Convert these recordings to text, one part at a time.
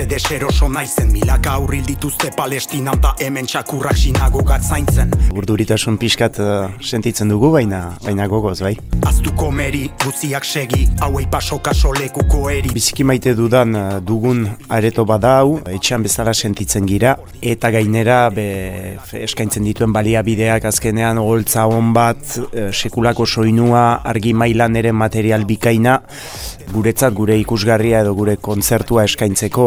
ze deseroso naizen. Milaka aurril dituzte palestinan ta hemen txakurrak sinagogat zaintzen. Urduritasun pixkat uh, sentitzen dugu, baina baina gogoz, bai. Aztuko meri, guziak segi, hauei paso kaso lekuko eri Biziki maite dudan uh, dugun areto badau, etxean bezala sentitzen gira, eta gainera be, eskaintzen dituen baliabideak azkenean holtza hon bat, eh, sekulako soinua, argi mailan ere material bikaina, guretzat gure ikusgarria edo gure kontzertua eskaintzeko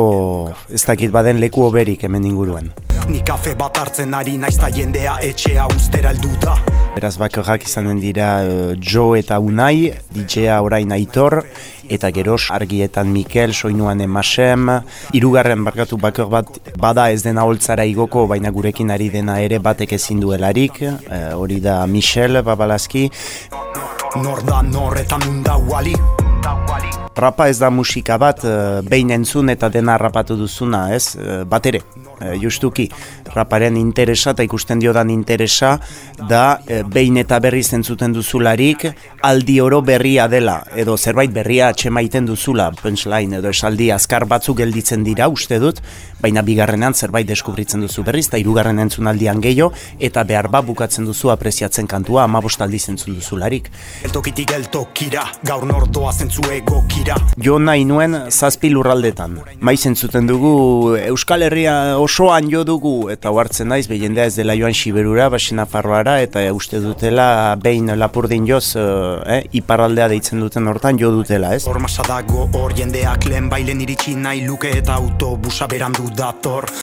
ez dakit baden leku oberik hemen inguruan. Ni kafe bat hartzen ari naiz ta jendea etxea ustera heldu da Beraz bakarrak izanen dira uh, Joe eta Unai, DJ-a orain Aitor, eta geros argietan Mikel, soinuan Emasem, hirugarren barkatu bakar bat bada ez dena holtzara igoko, baina gurekin ari dena ere batek ezin duelarik, uh, hori da Michel Babalazki. Nor da nor eta nunda wali Rapa ez da musika bat, uh, behin entzun eta dena rapatu duzuna, ez? Uh, bat ere, uh, justuki, raparen interesa eta ikusten diodan interesa da behin eta berriz entzuten duzularik aldi oro berria dela, edo zerbait berria atxemaiten duzula, punchline edo esaldi azkar batzuk gelditzen dira, uste dut, baina bigarrenean zerbait deskubritzen duzu berriz, eta hirugarren entzunaldian gehiago, eta behar ba bukatzen duzu apreziatzen kantua amabost aldiz entzun duzularik. Eltokitik eltokira, gaur nordoa zentzu egokira Jo nahi nuen zazpi lurraldetan. Maiz entzuten dugu Euskal Herria osoan jo dugu eta hartzen naiz jendea ez dela joan Siberura, basena farroara eta uste dutela behin lapurdin joz eh, iparraldea deitzen duten hortan jo dutela, ez? Hor dago hor jendeak lehen bailen iritsi nahi luke eta autobusa berandu dator